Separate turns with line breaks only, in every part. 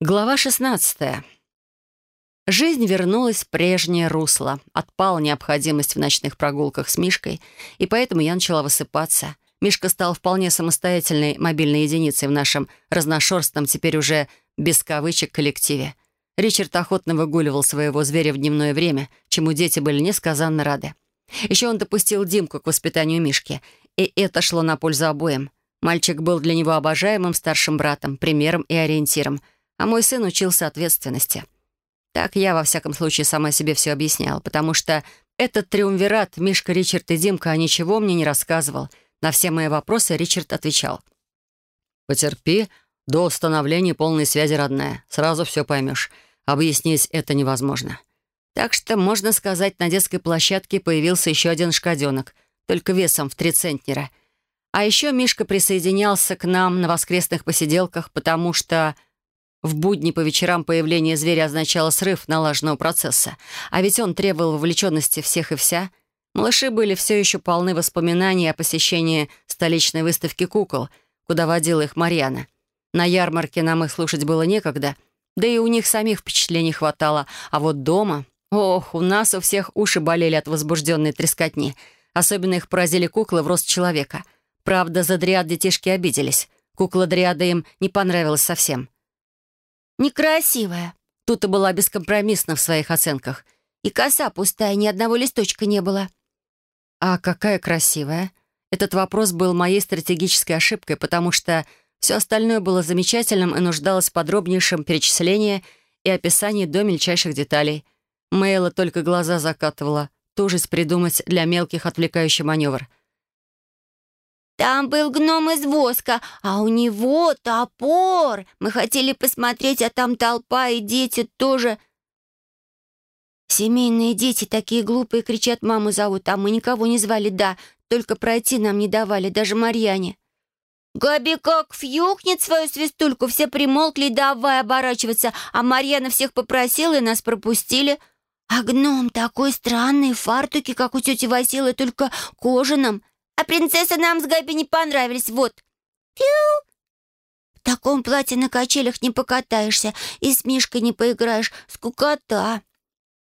Глава 16. Жизнь вернулась в прежнее русло. Отпала необходимость в ночных прогулках с Мишкой, и поэтому я начала высыпаться. Мишка стал вполне самостоятельной мобильной единицей в нашем разношерстном, теперь уже без кавычек, коллективе. Ричард охотно выгуливал своего зверя в дневное время, чему дети были несказанно рады. Еще он допустил Димку к воспитанию Мишки, и это шло на пользу обоим. Мальчик был для него обожаемым старшим братом, примером и ориентиром — а мой сын учился ответственности. Так я, во всяком случае, сама себе все объясняла, потому что этот триумвират, Мишка, Ричард и Димка, ничего мне не рассказывал. На все мои вопросы Ричард отвечал. «Потерпи до установления полной связи, родная. Сразу все поймешь. Объяснить это невозможно». Так что, можно сказать, на детской площадке появился еще один шкаденок, только весом в три центнера. А еще Мишка присоединялся к нам на воскресных посиделках, потому что в будни по вечерам появление зверя означало срыв налаженного процесса, а ведь он требовал вовлеченности всех и вся. Малыши были все еще полны воспоминаний о посещении столичной выставки кукол, куда водила их Марьяна. На ярмарке нам их слушать было некогда, да и у них самих впечатлений хватало, а вот дома... Ох, у нас у всех уши болели от возбужденной трескотни. Особенно их поразили куклы в рост человека. Правда, за дриад детишки обиделись. Кукла дриада им не понравилась совсем.
Некрасивая. Тут и была бескомпромиссна в своих оценках. И коса пустая, ни одного листочка не было.
А какая красивая? Этот вопрос был моей стратегической ошибкой, потому что все остальное было замечательным и нуждалось в подробнейшем перечислении и описании до мельчайших деталей. Мэйла только глаза закатывала, тужись придумать для мелких отвлекающий маневр —
там был гном из воска, а у него топор. Мы хотели посмотреть, а там толпа и дети тоже. Семейные дети такие глупые, кричат, маму зовут, а мы никого не звали, да, только пройти нам не давали, даже Марьяне. Габи как фьюкнет свою свистульку, все примолкли, давай оборачиваться, а Марьяна всех попросила и нас пропустили. А гном такой странный, фартуки, как у тети Василы, только кожаном. А принцесса нам с Габи не понравились, вот. Фью! В таком платье на качелях не покатаешься и с Мишкой не поиграешь. Скукота.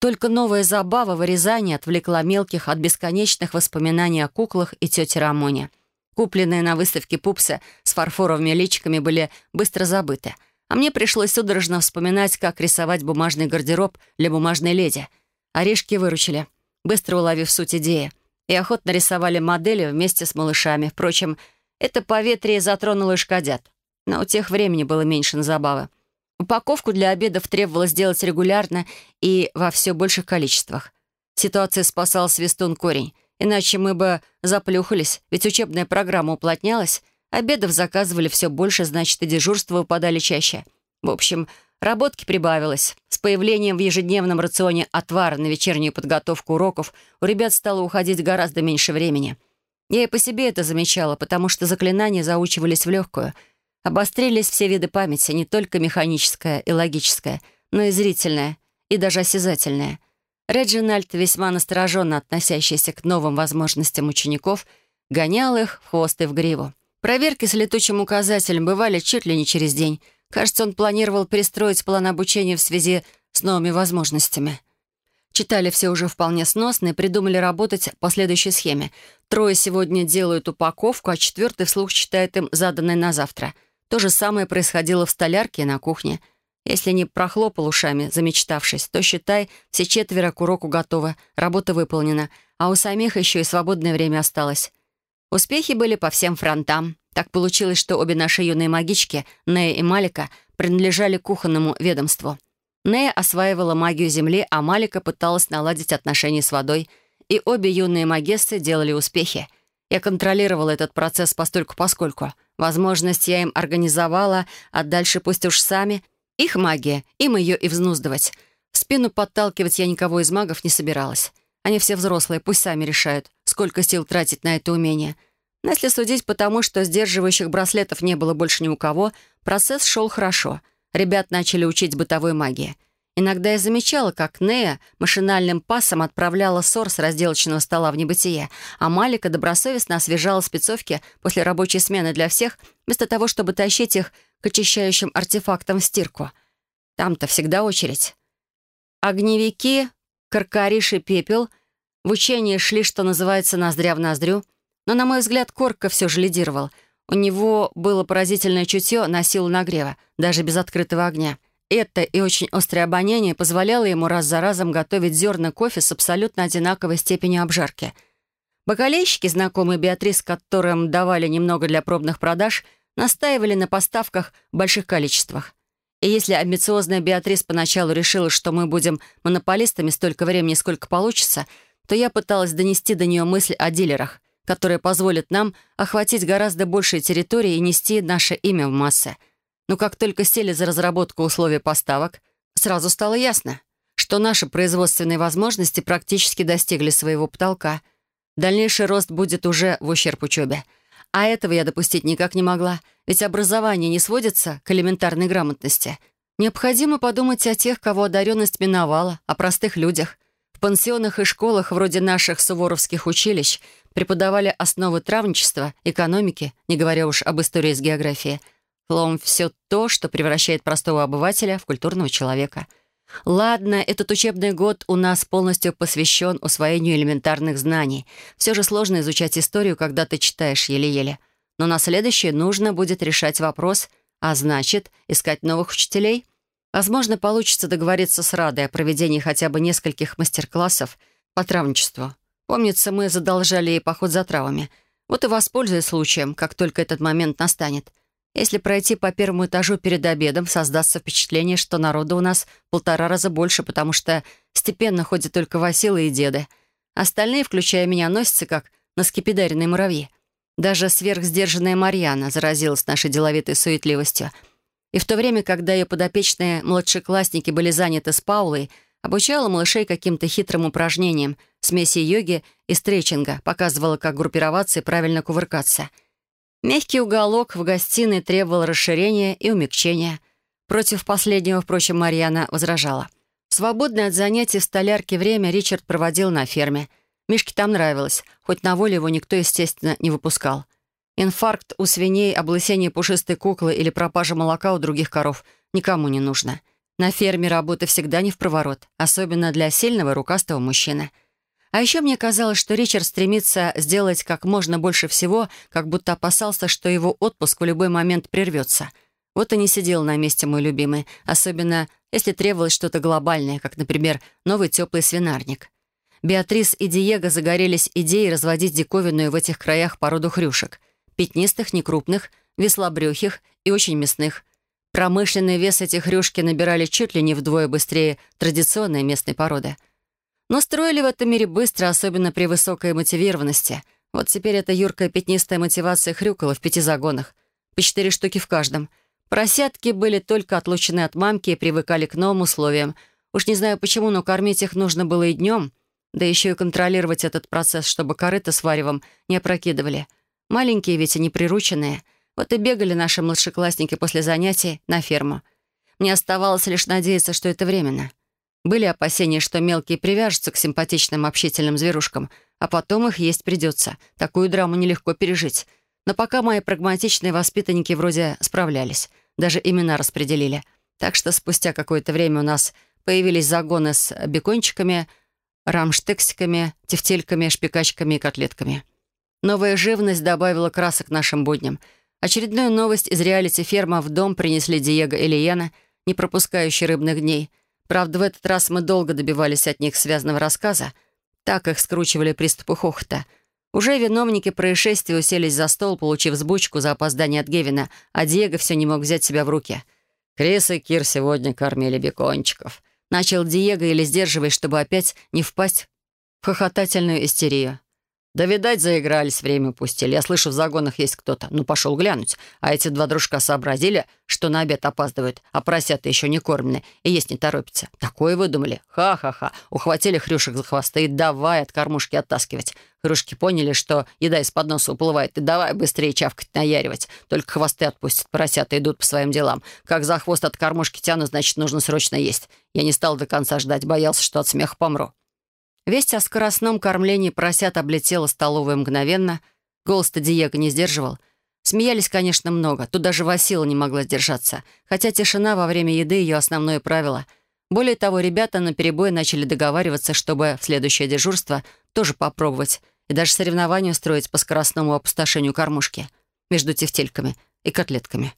Только новая забава вырезания отвлекла мелких от бесконечных воспоминаний о куклах и тете Рамоне. Купленные на выставке пупсы с фарфоровыми личиками были быстро забыты. А мне пришлось судорожно вспоминать, как рисовать бумажный гардероб для бумажной леди. Орешки выручили, быстро уловив суть идеи и охотно рисовали модели вместе с малышами. Впрочем, это поветрие затронуло и шкодят. Но у тех времени было меньше на забавы. Упаковку для обедов требовалось делать регулярно и во все больших количествах. Ситуация спасал свистун корень, иначе мы бы заплюхались, ведь учебная программа уплотнялась, обедов заказывали все больше, значит, и дежурства выпадали чаще. В общем, Работки прибавилось. С появлением в ежедневном рационе отвара на вечернюю подготовку уроков у ребят стало уходить гораздо меньше времени. Я и по себе это замечала, потому что заклинания заучивались в легкую. Обострились все виды памяти, не только механическая и логическая, но и зрительная, и даже осязательная. Реджинальд, весьма настороженно относящийся к новым возможностям учеников, гонял их в хвост и в гриву. Проверки с летучим указателем бывали чуть ли не через день — Кажется, он планировал перестроить план обучения в связи с новыми возможностями. Читали все уже вполне сносно и придумали работать по следующей схеме. Трое сегодня делают упаковку, а четвертый вслух читает им заданное на завтра. То же самое происходило в столярке и на кухне. Если не прохлопал ушами, замечтавшись, то, считай, все четверо к уроку готовы, работа выполнена, а у самих еще и свободное время осталось. Успехи были по всем фронтам. Так получилось, что обе наши юные магички, Нея и Малика, принадлежали кухонному ведомству. Нея осваивала магию Земли, а Малика пыталась наладить отношения с водой. И обе юные магессы делали успехи. Я контролировала этот процесс постольку-поскольку. Возможность я им организовала, а дальше пусть уж сами. Их магия, им ее и взнуздывать. В спину подталкивать я никого из магов не собиралась. Они все взрослые, пусть сами решают, сколько сил тратить на это умение — но если судить по тому, что сдерживающих браслетов не было больше ни у кого, процесс шел хорошо. Ребят начали учить бытовой магии. Иногда я замечала, как Нея машинальным пасом отправляла ссор с разделочного стола в небытие, а Малика добросовестно освежала спецовки после рабочей смены для всех, вместо того, чтобы тащить их к очищающим артефактам в стирку. Там-то всегда очередь. Огневики, каркариши, пепел в учении шли, что называется, ноздря в ноздрю. Но, на мой взгляд, Корка все же лидировал. У него было поразительное чутье на силу нагрева, даже без открытого огня. Это и очень острое обоняние позволяло ему раз за разом готовить зерна кофе с абсолютно одинаковой степенью обжарки. Бакалейщики, знакомые Беатрис, которым давали немного для пробных продаж, настаивали на поставках в больших количествах. И если амбициозная Беатрис поначалу решила, что мы будем монополистами столько времени, сколько получится, то я пыталась донести до нее мысль о дилерах, которые позволят нам охватить гораздо большие территории и нести наше имя в массы — но как только сели за разработку условий поставок, сразу стало ясно, что наши производственные возможности практически достигли своего потолка. Дальнейший рост будет уже в ущерб учебе. А этого я допустить никак не могла, ведь образование не сводится к элементарной грамотности. Необходимо подумать о тех, кого одаренность миновала, о простых людях. В пансионах и школах вроде наших суворовских училищ преподавали основы травничества, экономики, не говоря уж об истории с географией, Словом, все то, что превращает простого обывателя в культурного человека. Ладно, этот учебный год у нас полностью посвящен усвоению элементарных знаний. Все же сложно изучать историю, когда ты читаешь еле-еле. Но на следующий нужно будет решать вопрос, а значит, искать новых учителей. Возможно, получится договориться с Радой о проведении хотя бы нескольких мастер-классов по травничеству. Помнится, мы задолжали ей поход за травами. Вот и воспользуясь случаем, как только этот момент настанет. Если пройти по первому этажу перед обедом, создастся впечатление, что народу у нас полтора раза больше, потому что степенно ходят только Василы и деды. Остальные, включая меня, носятся как на скипидаренные муравьи. Даже сверхсдержанная Марьяна заразилась нашей деловитой суетливостью. И в то время, когда ее подопечные младшеклассники были заняты с Паулой, обучала малышей каким-то хитрым упражнениям, смеси йоги и стретчинга, показывала, как группироваться и правильно кувыркаться — Мягкий уголок в гостиной требовал расширения и умягчения. Против последнего, впрочем, Марьяна возражала. Свободное от занятий в столярке время Ричард проводил на ферме. Мишке там нравилось, хоть на воле его никто, естественно, не выпускал. Инфаркт у свиней, облысение пушистой куклы или пропажа молока у других коров никому не нужно. На ферме работа всегда не в проворот, особенно для сильного рукастого мужчины — а еще мне казалось, что Ричард стремится сделать как можно больше всего, как будто опасался, что его отпуск в любой момент прервется. Вот и не сидел на месте мой любимый, особенно если требовалось что-то глобальное, как, например, новый теплый свинарник. Беатрис и Диего загорелись идеей разводить диковинную в этих краях породу хрюшек. Пятнистых, некрупных, веслобрюхих и очень мясных. Промышленный вес этих хрюшки набирали чуть ли не вдвое быстрее традиционной местной породы — но строили в этом мире быстро, особенно при высокой мотивированности. Вот теперь эта юркая пятнистая мотивация хрюкала в пяти загонах. По четыре штуки в каждом. Поросятки были только отлучены от мамки и привыкали к новым условиям. Уж не знаю почему, но кормить их нужно было и днем, да еще и контролировать этот процесс, чтобы корыто с варевом не опрокидывали. Маленькие ведь и неприрученные. Вот и бегали наши младшеклассники после занятий на ферму. Мне оставалось лишь надеяться, что это временно. Были опасения, что мелкие привяжутся к симпатичным общительным зверушкам, а потом их есть придется. Такую драму нелегко пережить. Но пока мои прагматичные воспитанники вроде справлялись. Даже имена распределили. Так что спустя какое-то время у нас появились загоны с бекончиками, рамштексиками, тефтельками, шпикачками и котлетками. Новая живность добавила красок нашим будням. Очередную новость из реалити-ферма в дом принесли Диего и Лиена, не пропускающие рыбных дней — Правда, в этот раз мы долго добивались от них связанного рассказа. Так их скручивали приступы хохота. Уже виновники происшествия уселись за стол, получив сбучку за опоздание от Гевина, а Диего все не мог взять себя в руки. «Крис и Кир сегодня кормили бекончиков», — начал Диего, или сдерживаясь, чтобы опять не впасть в хохотательную истерию. Да, видать, заигрались, время упустили. Я слышу, в загонах есть кто-то. Ну, пошел глянуть. А эти два дружка сообразили, что на обед опаздывают, а поросята еще не кормлены и есть не торопятся. Такое выдумали. Ха-ха-ха. Ухватили хрюшек за хвосты и давай от кормушки оттаскивать. Хрюшки поняли, что еда из-под носа уплывает, и давай быстрее чавкать, наяривать. Только хвосты отпустят, поросята идут по своим делам. Как за хвост от кормушки тянут, значит, нужно срочно есть. Я не стал до конца ждать, боялся, что от смеха помру. Весть о скоростном кормлении поросят облетела столовую мгновенно. Голос-то Диего не сдерживал. Смеялись, конечно, много. Тут даже Васила не могла сдержаться. Хотя тишина во время еды — ее основное правило. Более того, ребята на перебой начали договариваться, чтобы в следующее дежурство тоже попробовать и даже соревнования устроить по скоростному опустошению кормушки между тефтельками и котлетками.